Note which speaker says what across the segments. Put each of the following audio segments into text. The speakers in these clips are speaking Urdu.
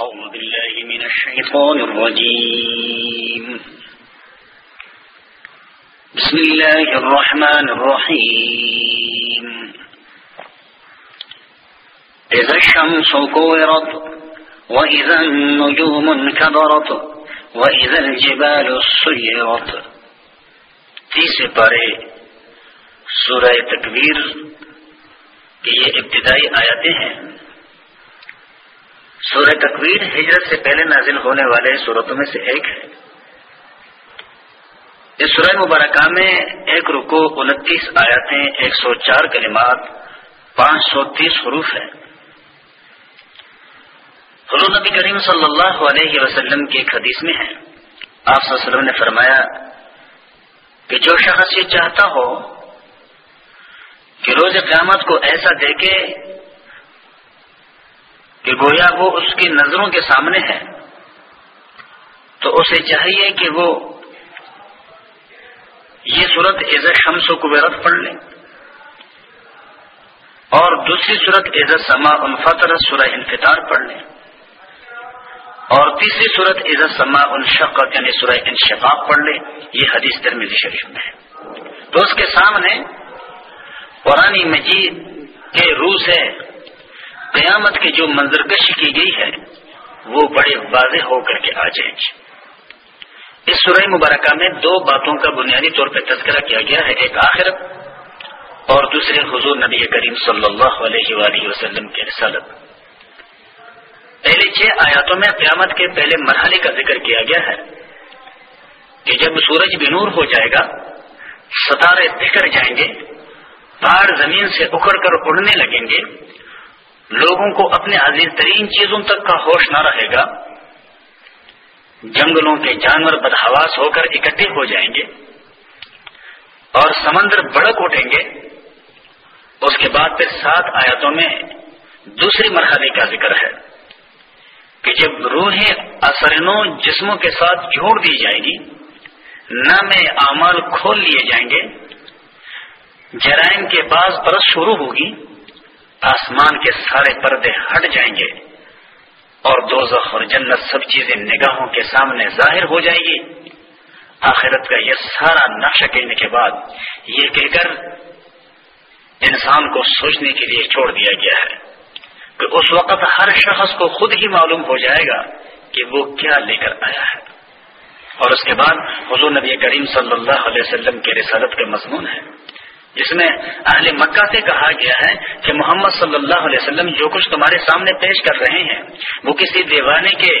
Speaker 1: أعوذ بالله من الشيطان الرجيم. بسم الله الرحمن الرحيم. إذا الشمس كورت وإذا النجوم انكبرت وإذا الجبال سيرت. تیسرے پارے سورہ تکبیر کی یہ ابتدائی آیاتیں ہیں۔ سورہ تکویر ہجرت سے پہلے نازل ہونے والے صورتوں میں سے ایک ہے۔ اس سورہ مبارکہ میں ایک رکو انتیس آیاتیں ایک سو چار کلمات، پانچ سو تیس حروف ہے حضور نبی کریم صلی اللہ علیہ وسلم کی ایک حدیث میں ہے۔ آپ صلی اللہ علیہ وسلم نے فرمایا کہ جو شخص یہ چاہتا ہو کہ روز قیامت کو ایسا دیکھے کہ گویا وہ اس کی نظروں کے سامنے ہے، تو اسے چاہیے کہ وہ یہ صورت عزت شمس و قبیرت پڑھ لیں اور دوسری صورت عزت سما الفطر سورہ انفطار پڑھ لیں اور تیسری صورت عزت سما الشقت یعنی سورہ انشقاق پڑھ لیں یہ حدیث ترمیزی شریف میں ہے۔ تو اس کے سامنے قرآن مجید کے روح سے قیامت کی جو منظر کشی کی گئی ہے، وہ بڑے واضح ہو کر کے آ جائیں گے اس سورہ مبارکہ میں دو باتوں کا بنیادی طور پہ تذکرہ کیا گیا ہے، ایک آخرت اور دوسرے حضور نبی کریم صلی اللہ علیہ وآلہ وسلم کی رسالت۔ پہلے چھ آیاتوں میں قیامت کے پہلے مرحلے کا ذکر کیا گیا ہے کہ جب سورج بھی نور ہو جائے گا، ستارے بکھر جائیں گے، پہاڑ زمین سے اکھڑ کر اڑنے لگیں گے لوگوں کو اپنے عزیز ترین چیزوں تک کا ہوش نہ رہے گا۔ جنگلوں کے جانور بدہواس ہو کر اکٹھے ہو جائیں گے اور سمندر بڑک اٹھیں گے۔ اس کے بعد پھر سات آیاتوں میں دوسری مرحلے کا ذکر ہے کہ جب روحیں اثرنوں جسموں کے ساتھ جوڑ دی جائے گی نام اعمال کھول لیے جائیں گے، جرائم کے بعض برس شروع ہوگی۔ آسمان کے سارے پردے ہٹ جائیں گے اور دوزخ اور جنت سب چیزیں نگاہوں کے سامنے ظاہر ہو جائیں گی۔ آخرت کا یہ سارا نقشہ کہنے کے بعد یہ کہہ کر انسان کو سوچنے کے لیے چھوڑ دیا گیا ہے کہ اس وقت ہر شخص کو خود ہی معلوم ہو جائے گا کہ وہ کیا لے کر آیا ہے۔ اور اس کے بعد حضور نبی کریم صلی اللہ علیہ وسلم کے رسالت کے مضمون ہے جس میں اہل مکہ سے کہا گیا ہے کہ محمد صلی اللہ علیہ وسلم جو کچھ تمہارے سامنے پیش کر رہے ہیں، وہ کسی دیوانے کے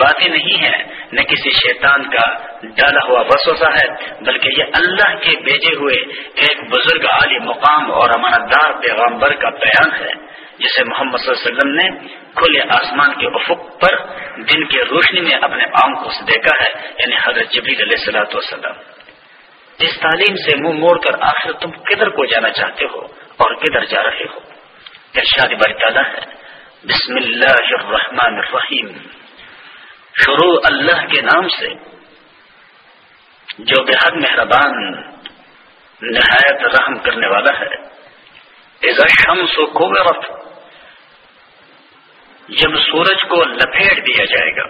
Speaker 1: باتیں نہیں ہیں نہ کسی شیطان کا ڈالا ہوا وسوسہ ہے، بلکہ یہ اللہ کے بیجے ہوئے ایک بزرگ عالی مقام اور امانت دار پیغامبر کا بیان ہے، جسے محمد صلی اللہ علیہ وسلم نے کھلے آسمان کے افق پر دن کی روشنی میں اپنے آنکھوں سے دیکھا ہے یعنی حضرت جبیل علیہ السلاۃ وسلم اس تعلیم سے منہ موڑ کر آخر تم کدھر کو جانا چاہتے ہو اور کدھر جا رہے ہو؟ ارشاد بڑی تعالیٰ ہے۔ بسم اللہ الرحمن الرحیم۔ شروع اللہ کے نام سے۔ جو بے حد مہربان نہایت رحم کرنے والا ہے۔ شمس و جب سورج کو لپیٹ دیا جائے گا۔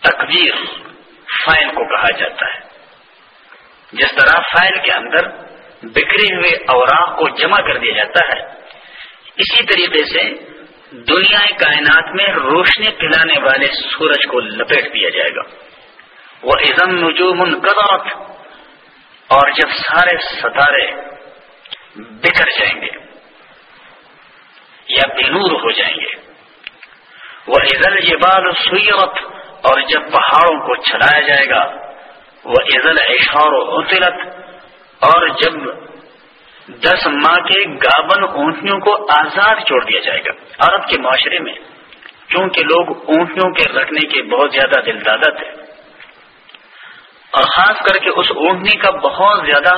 Speaker 1: تقویر فائل کو کہا جاتا ہے۔ جس طرح فائل کے اندر بکھرے ہوئے اوراق کو جمع کر دیا جاتا ہے، اسی طریقے سے دنیا کائنات میں روشنی پھیلانے والے سورج کو لپیٹ دیا جائے گا۔ وہ ازم نجوم قدرت اور جب سارے ستارے بکھر جائیں گے یا بینور ہو جائیں گے۔ وہ عزل جبال سیرت اور جب پہاڑوں کو چلایا جائے گا وہ عزل اشار و اور جب دس ماہ کے گابن اونٹنیوں کو آزاد چھوڑ دیا جائے گا۔ عرب کے معاشرے میں کیونکہ لوگ اونٹنیوں کے رکھنے کے بہت زیادہ دل دادا تھے اور خاص کر کے اس اونٹنی کا بہت زیادہ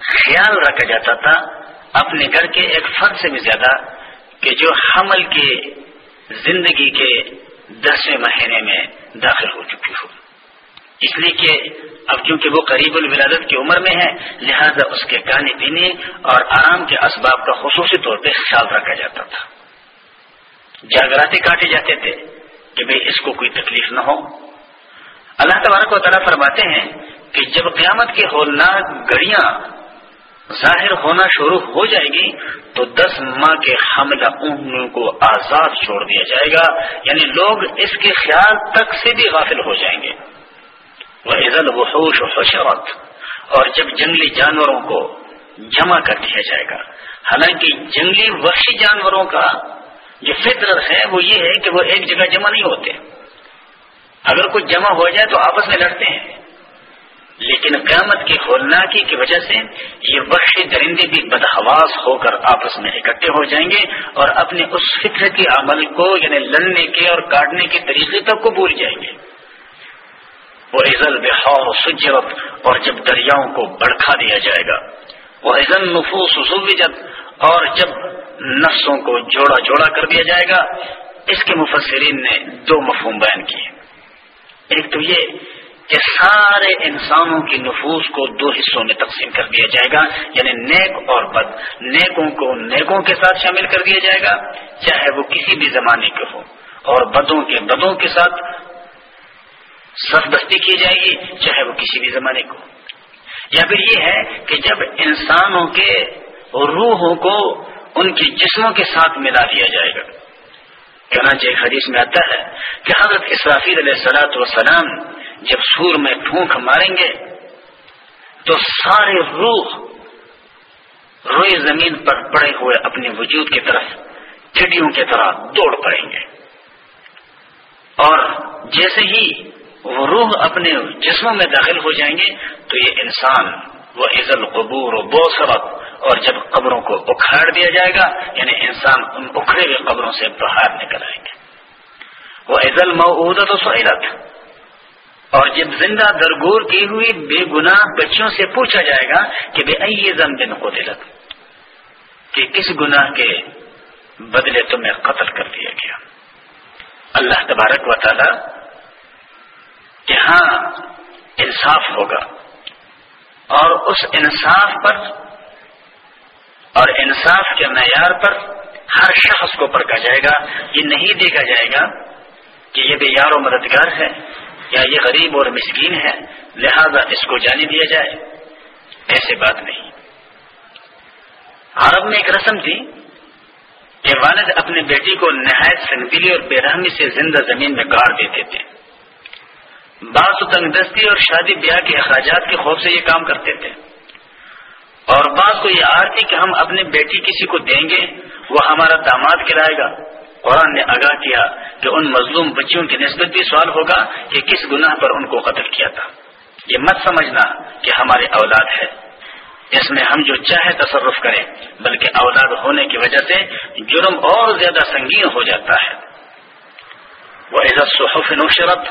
Speaker 1: خیال رکھا جاتا تھا، اپنے گھر کے ایک فرد سے بھی زیادہ کہ جو حمل کے زندگی کے دسویں مہینے میں داخل ہو چکی ہو۔ اس لیے کہ اب کیونکہ وہ قریب الولادت کی عمر میں ہے، لہذا اس کے کھانے پینے اور آرام کے اسباب کا خصوصی طور پہ خیال رکھا جاتا تھا۔ جاگراتے کاٹے جاتے تھے کہ بھئی اس کو کوئی تکلیف نہ ہو۔ اللہ تبارک و تعالیٰ فرماتے ہیں کہ جب قیامت کی ہولناک گڑیاں ظاہر ہونا شروع ہو جائے گی، تو دس ماہ کے حمل اون کو آزاد چھوڑ دیا جائے گا یعنی لوگ اس کے خیال تک سے بھی غافل ہو جائیں گے۔ وہ عزل وحوش و حشرت۔ اور جب جنگلی جانوروں کو جمع کر دیا جائے گا، حالانکہ جنگلی وحشی جانوروں کا جو فطرت ہے، وہ یہ ہے کہ وہ ایک جگہ جمع نہیں ہوتے۔ اگر کچھ جمع ہو جائے تو آپس میں لڑتے ہیں۔ لیکن قیامت کی ہولناکی کی وجہ سے یہ وحشی درندے بھی بدہواس ہو کر آپس میں اکٹھے ہو جائیں گے اور اپنے اس فطرتی عمل کو یعنی لڑنے کے اور کاٹنے کے طریقے تک کو بھول جائیں گے۔ وہ عزل بحور سجرت، اور جب دریاؤں کو بڑکا دیا جائے گا۔ وہ عزل نفوس سوجت اور جب نفسوں کو جوڑا جوڑا کر دیا جائے گا۔ اس کے مفسرین نے دو مفہوم بیان کیے۔ ایک تو یہ کہ سارے انسانوں کی نفوس کو دو حصوں میں تقسیم کر دیا جائے گا یعنی نیک اور بد۔ نیکوں کو نیکوں کے ساتھ شامل کر دیا جائے گا، چاہے وہ کسی بھی زمانے کے ہو اور بدوں کے بدوں کے ساتھ سف بستی کی جائے گی، چاہے وہ کسی بھی زمانے کو۔ یا پھر یہ ہے کہ جب انسانوں کے روحوں کو ان کے جسموں کے ساتھ ملا دیا جائے گا۔ چنانچہ ایک حدیث میں آتا ہے کہ حضرت اسرافی علیہ سلاۃ وسلام جب سور میں پھونک ماریں گے، تو سارے روح روئے زمین پر پڑے ہوئے اپنے وجود کی طرف چڑیوں کی طرح دوڑ پڑیں گے۔ اور جیسے ہی وہ روح اپنے جسموں میں داخل ہو جائیں گے تو یہ انسان وہ عزل قبور و بوسرت، اور جب قبروں کو اکھاڑ دیا جائے گا یعنی انسان ان اکھڑے ہوئے قبروں سے باہر نکل آئیں گے وہ عزل معودت و سعیرت اور جب زندہ درگور کی ہوئی بے گناہ بچوں سے پوچھا جائے گا کہ بے ائی دن کو دلت کہ کس گناہ کے بدلے تمہیں قتل کر دیا گیا۔ اللہ تبارک و تعالی ہاں انصاف ہوگا اور اس انصاف پر اور انصاف کے معیار پر ہر شخص کو پرکھا جائے گا۔ یہ نہیں دیکھا جائے گا کہ یہ بے یار و مددگار ہے یا یہ غریب اور مسکین ہے۔ لہذا اس کو جانے دیا جائے۔ ایسے بات نہیں۔ عرب میں ایک رسم تھی کہ والد اپنے بیٹی کو نہایت سنگیلی اور بے رحمی سے زندہ زمین میں گاڑ دیتے تھے۔ بعض تنگ دستی اور شادی بیاہ کے اخراجات کے خوف سے یہ کام کرتے تھے۔ اور بعض کو یہ آر تھی کہ ہم اپنے بیٹی کسی کو دیں گے، وہ ہمارا داماد کھلائے گا۔ قرآن نے آگاہ کیا کہ ان مظلوم بچیوں کی نسبت بھی سوال ہوگا کہ کس گناہ پر ان کو قتل کیا تھا۔ یہ مت سمجھنا کہ ہمارے اولاد ہے۔ اس میں ہم جو چاہے تصرف کریں، بلکہ اولاد ہونے کی وجہ سے جرم اور زیادہ سنگین ہو جاتا ہے۔ وہ عزت صحف نوشرت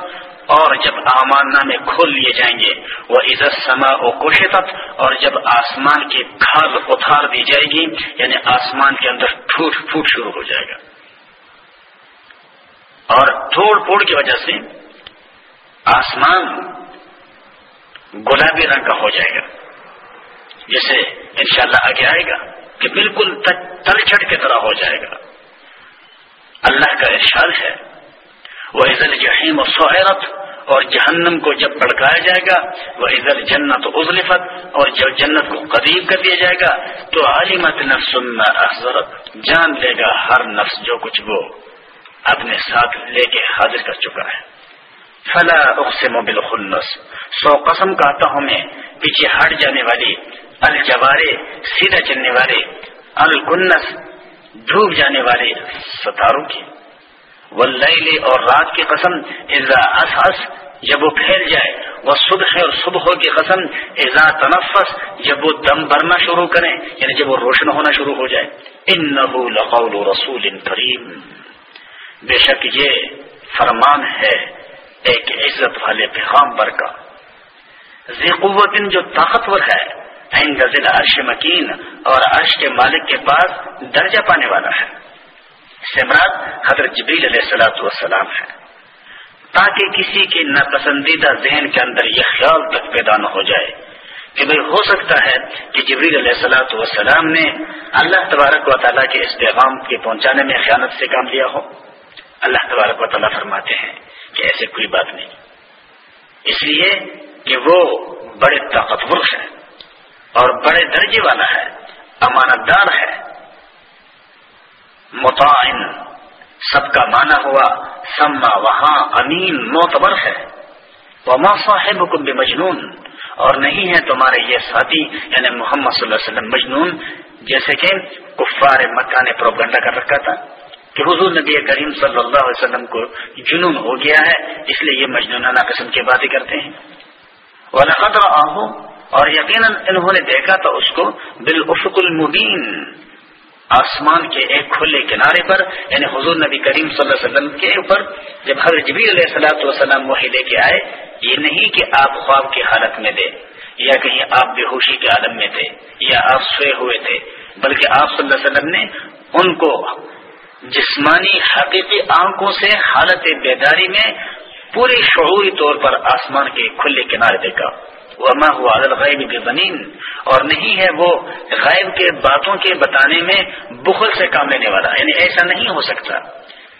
Speaker 1: اور جب امان نامے کھول لیے جائیں گے وہ عزت سما و کوشت اور جب آسمان کی کھاد اتار دی جائے گی یعنی آسمان کے اندر پھوٹ پھوٹ شروع ہو جائے گا۔ اور توڑ پھوڑ کی وجہ سے آسمان گلابی رنگ کا ہو جائے گا۔ جیسے انشاءاللہ آگے آئے گا کہ بالکل تل چھٹ کی طرح ہو جائے گا۔ اللہ کا ارشاد ہے وہ جہیم و سہرت اور جہنم کو جب بڑکایا جائے گا وہ عزل جنت ازلفت اور جب جنت کو قریب کر دیا جائے گا، تو عالمت نفس حضرت جان لے گا ہر نفس جو کچھ وہ اپنے ساتھ لے کے حاضر کر چکا ہے۔ فلا اقسم بالخنس، سو قسم کہتا ہوں میں، پیچھے ہٹ جانے والی الجوارے سیدھا چلنے والے، الکنس ڈوب جانے والے ستاروں کی۔ واللیل اور رات کی قسم، اذا اسحس جب وہ پھیل جائے۔ وہ صبح اور صبح کی قسم، اذا تنفس، جب وہ دم بھرنا شروع کریں یعنی جب وہ روشن ہونا شروع ہو جائے۔ انه لقول رسول کریم۔ بے شک یہ فرمان ہے ایک عزت والے پیغام کا۔ ذی قوت جو طاقتور ہے عرش مکین، اور عرش کے مالک کے پاس درجہ پانے والا ہے۔ سمرات حضرت جبریل علیہ السلاۃ والسلام ہے۔ تاکہ کسی کے ناپسندیدہ ذہن کے اندر یہ خیال تک پیدا نہ ہو جائے کہ بھائی ہو سکتا ہے کہ جبریل علیہ السلاۃ والسلام نے اللہ تبارک و تعالیٰ کے اس پیغام کے پہنچانے میں خیانت سے کام لیا ہو۔ اللہ تبارک و تعالیٰ فرماتے ہیں کہ ایسے کوئی بات نہیں۔ اس لیے کہ وہ بڑے طاقتور ہے اور بڑے درجے والا ہے امانت دار ہے۔ متعین سب کا مانا ہوا، سما وہاں امین معتبر ہے۔ وما صاحب حکم مجنون اور نہیں ہے تمہارے یہ ساتھی یعنی محمد صلی اللہ علیہ وسلم مجنون، جیسے کہ کفار مکہ نے پروگنڈا کر رکھا تھا۔ کہ حضور نبی کریم صلی اللہ علیہ وسلم کو جنون ہو گیا ہے، اس لیے یہ مجنونہ قسم کی باتیں کرتے ہیں۔ آہو اور یقیناً انہوں نے دیکھا تھا اس کو بالافق المبین۔ آسمان کے ایک کھلے کنارے پر یعنی حضور نبی کریم صلی اللہ علیہ وسلم کے اوپر، جب حضرت جبی علیہ السلاۃ وسلم وہی لے کے آئے، یہ نہیں کہ آپ خواب کی حالت میں تھے، یا کہیں آپ بے ہوشی کے عالم میں تھے، یا آپ سوئے ہوئے تھے، بلکہ آپ صلی اللہ علیہ وسلم نے ان کو جسمانی حقیقی آنکھوں سے حالت بیداری میں پورے شعوری طور پر آسمان کے کھلے کنارے دیکھا۔ وما ہوا غائب کے بنین اور نہیں ہے وہ غائب کے باتوں کے بتانے میں بخل سے کام لینے والا۔ یعنی ایسا نہیں ہو سکتا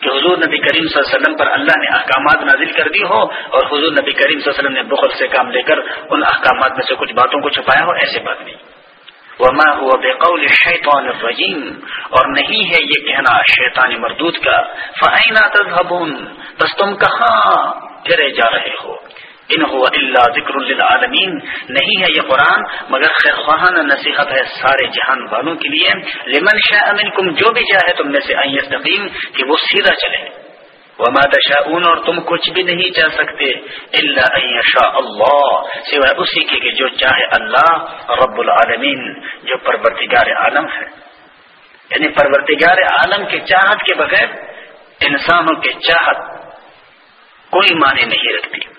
Speaker 1: کہ حضور نبی کریم صلی اللہ علیہ وسلم پر اللہ نے احکامات نازل کر دی ہو اور حضور نبی کریم صلی اللہ علیہ وسلم نے بخل سے کام لے کر ان احکامات میں سے کچھ باتوں کو چھپایا ہو، ایسے بات نہیں۔ وما ہوا بےقول شیطان الرجیم اور نہیں ہے یہ کہنا شیطان مردود کا۔ فائنا تذهبون؟ بس تم کہاں پھرے جا رہے ہو؟ ان ہو اللہ ذکر للعالمین۔ نہیں ہے یہ قرآن، مگر خیر خواہان نصیحت ہے سارے جہان والوں کے لیے۔ لمن شاء منکم، جو بھی چاہے تم میں سے ان کہ وہ سیدھا چلے۔ وما تشاؤون اور تم کچھ بھی نہیں چاہ سکتے۔ اللہ ان شاء اللہ، سوائے اسی کے کہ جو چاہے اللہ، رب العالمین، جو پرورتگار عالم ہے۔ یعنی پرورتگار عالم کے چاہت کے بغیر انسانوں کے چاہت کوئی معنی نہیں رکھتی۔